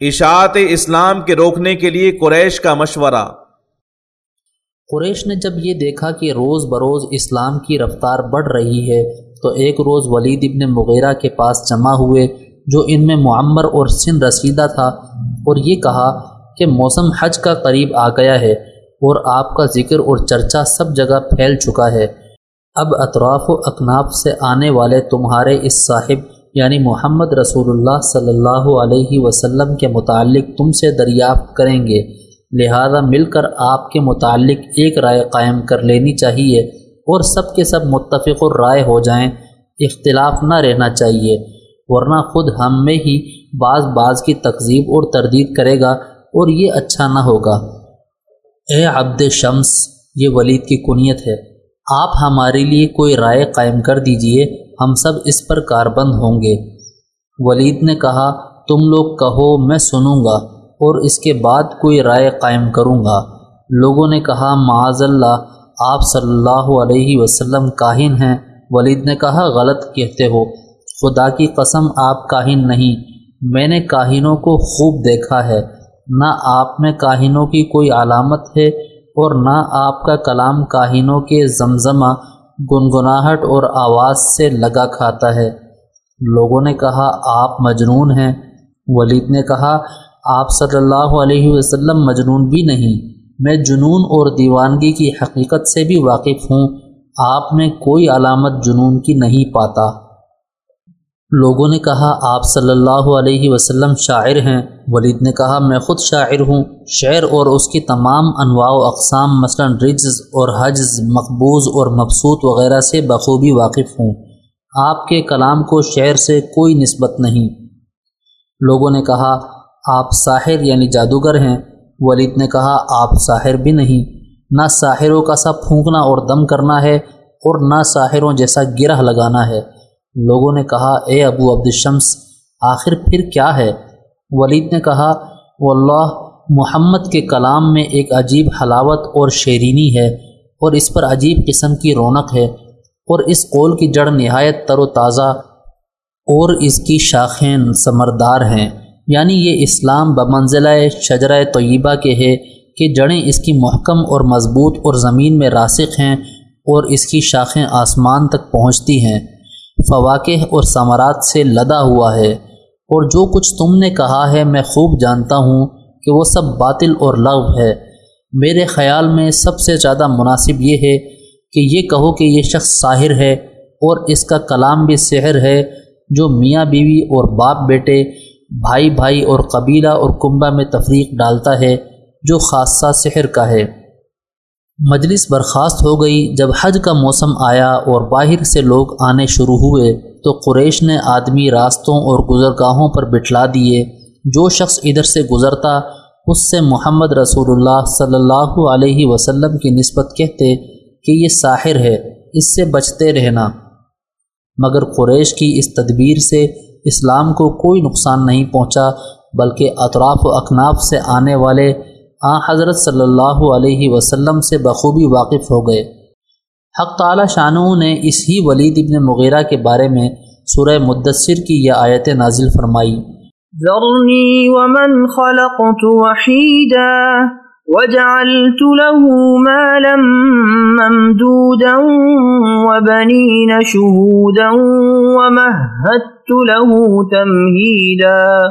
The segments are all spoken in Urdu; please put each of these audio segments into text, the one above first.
اشاعت اسلام کے روکنے کے لیے قریش کا مشورہ۔ قریش نے جب یہ دیکھا کہ روز بروز اسلام کی رفتار بڑھ رہی ہے، تو ایک روز ولید ابن مغیرہ کے پاس جمع ہوئے، جو ان میں معمر اور سن رسیدہ تھا، اور یہ کہا کہ موسم حج کا قریب آ گیا ہے، اور آپ کا ذکر اور چرچا سب جگہ پھیل چکا ہے۔ اب اطراف و اکناف سے آنے والے تمہارے اس صاحب یعنی محمد رسول اللہ صلی اللہ علیہ وسلم کے متعلق تم سے دریافت کریں گے۔ لہذا مل کر آپ کے متعلق ایک رائے قائم کر لینی چاہیے اور سب کے سب متفق رائے ہو جائیں۔ اختلاف نہ رہنا چاہیے، ورنہ خود ہم میں ہی بعض بعض کی تقزیب اور تردید کرے گا اور یہ اچھا نہ ہوگا۔ اے عبد شمس، یہ ولید کی کنیت ہے۔ آپ ہمارے لیے کوئی رائے قائم کر دیجیے۔ ہم سب اس پر کاربند ہوں گے۔ ولید نے کہا، تم لوگ کہو، میں سنوں گا اور اس کے بعد کوئی رائے قائم کروں گا۔ لوگوں نے کہا، معاذ اللہ، آپ صلی اللہ علیہ وسلم کاہن ہیں۔ ولید نے کہا، غلط کہتے ہو۔ خدا کی قسم، آپ کاہن نہیں۔ میں نے کاہنوں کو خوب دیکھا ہے۔ نہ آپ میں کاہنوں کی کوئی علامت ہے اور نہ آپ کا کلام کاہنوں کے زمزمہ گنگناہٹ اور آواز سے لگا کھاتا ہے۔ لوگوں نے کہا، آپ مجنون ہیں۔ ولید نے کہا، آپ صلی اللہ علیہ وسلم مجنون بھی نہیں۔ میں جنون اور دیوانگی کی حقیقت سے بھی واقف ہوں۔ آپ میں کوئی علامت جنون کی نہیں پاتا۔ لوگوں نے کہا، آپ صلی اللہ علیہ وسلم شاعر ہیں۔ ولید نے کہا، میں خود شاعر ہوں۔ شعر اور اس کی تمام انواع و اقسام، مثلا رجز اور حجز، مقبوض اور مبسوط وغیرہ سے بخوبی واقف ہوں۔ آپ کے کلام کو شعر سے کوئی نسبت نہیں۔ لوگوں نے کہا، آپ ساحر یعنی جادوگر ہیں۔ ولید نے کہا، آپ ساحر بھی نہیں۔ نہ ساحروں کا سا پھونکنا اور دم کرنا ہے اور نہ ساحروں جیسا گرہ لگانا ہے۔ لوگوں نے کہا، اے ابو عبدالشمس آخر پھر کیا ہے؟ ولید نے کہا، واللہ، محمد کے کلام میں ایک عجیب حلاوت اور شیرینی ہے اور اس پر عجیب قسم کی رونق ہے اور اس قول کی جڑ نہایت تر و تازہ اور اس کی شاخیں سمردار ہیں۔ یعنی یہ اسلام بمنزلہ شجرہ طیبہ کے ہے کہ جڑیں اس کی محکم اور مضبوط اور زمین میں راسخ ہیں اور اس کی شاخیں آسمان تک پہنچتی ہیں۔ فواقع اور ثمرات سے لدا ہوا ہے۔ اور جو کچھ تم نے کہا ہے میں خوب جانتا ہوں کہ وہ سب باطل اور لغو ہے۔ میرے خیال میں سب سے زیادہ مناسب یہ ہے کہ یہ کہو کہ یہ شخص ساحر ہے اور اس کا کلام بھی سحر ہے، جو میاں بیوی اور باپ بیٹے، بھائی بھائی اور قبیلہ اور کنبہ میں تفریق ڈالتا ہے، جو خاصہ سحر کا ہے۔ مجلس برخاست ہو گئی۔ جب حج کا موسم آیا اور باہر سے لوگ آنے شروع ہوئے، تو قریش نے آدمی راستوں اور گزرگاہوں پر بٹھلا دیے۔ جو شخص ادھر سے گزرتا، اس سے محمد رسول اللہ صلی اللہ علیہ وسلم کی نسبت کہتے کہ یہ ساحر ہے، اس سے بچتے رہنا۔ مگر قریش کی اس تدبیر سے اسلام کو کوئی نقصان نہیں پہنچا، بلکہ اطراف و اکناف سے آنے والے آ حضرت صلی اللہ علیہ وسلم سے بخوبی واقف ہو گئے۔ حق تعالی شانو نے اس ہی ولید ابن مغیرہ کے بارے میں سورہ مدثر کی یہ آیت نازل فرمائی۔ ذرنی ومن خلقت وحیدا وجعلت له مالا ممدودا وبنين شهودا ومهدت له تمهيدا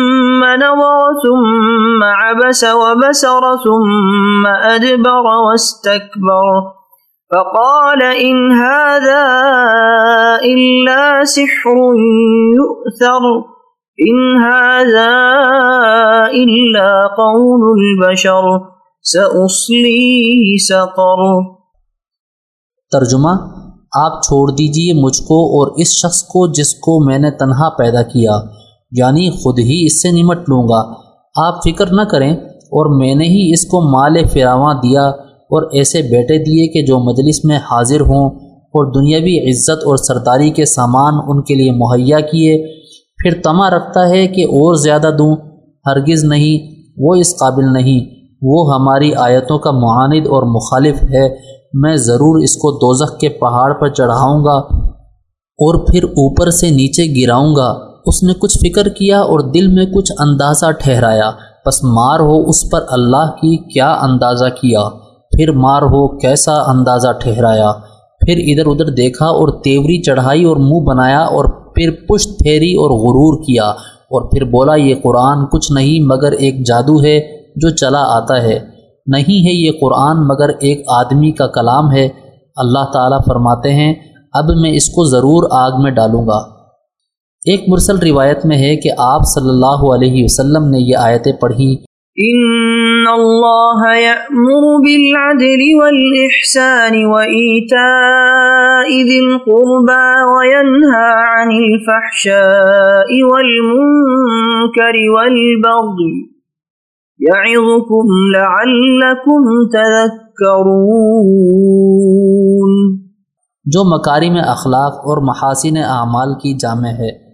ثم نظر ثم عبس وبسر ثم أدبر واستكبر فقال إن هذا إلا سحر يؤثر ان هذا الا قول البشر سأصليه سقر ترجمہ، آپ چھوڑ دیجیے مجھ کو اور اس شخص کو جس کو میں نے تنہا پیدا کیا۔ یعنی خود ہی اس سے نمٹ لوں گا۔ آپ فکر نہ کریں۔ اور میں نے ہی اس کو مال فراواں دیا اور ایسے بیٹے دیے کہ جو مجلس میں حاضر ہوں اور دنیاوی عزت اور سرداری کے سامان ان کے لیے مہیا کیے۔ پھر تما رکھتا ہے کہ اور زیادہ دوں۔ ہرگز نہیں، وہ اس قابل نہیں۔ وہ ہماری آیتوں کا معاند اور مخالف ہے۔ میں ضرور اس کو دوزخ کے پہاڑ پر چڑھاؤں گا اور پھر اوپر سے نیچے گراؤں گا۔ اس نے کچھ فکر کیا اور دل میں کچھ اندازہ ٹھہرایا۔ بس مار ہو اس پر اللہ کی کیا اندازہ کیا؟ پھر مار ہو کیسا اندازہ ٹھہرایا؟ پھر ادھر ادھر دیکھا اور تیوری چڑھائی اور منہ بنایا اور پھر پشت پھیری اور غرور کیا۔ اور پھر بولا، یہ قرآن کچھ نہیں مگر ایک جادو ہے جو چلا آتا ہے۔ نہیں ہے یہ قرآن مگر ایک آدمی کا کلام ہے۔ اللہ تعالیٰ فرماتے ہیں، اب میں اس کو ضرور آگ میں ڈالوں گا۔ ایک مرسل روایت میں ہے کہ آپ صلی اللہ علیہ وسلم نے یہ آیتیں پڑھی۔ ان اللہ یأمر بالعدل والإحسان وإیتاء ذی القربى عن الفحشاء والمنکر والبغی۔ یعظکم لعلکم تذکرون۔ جو مکاری میں اخلاق اور محاسن اعمال کی جامع ہے۔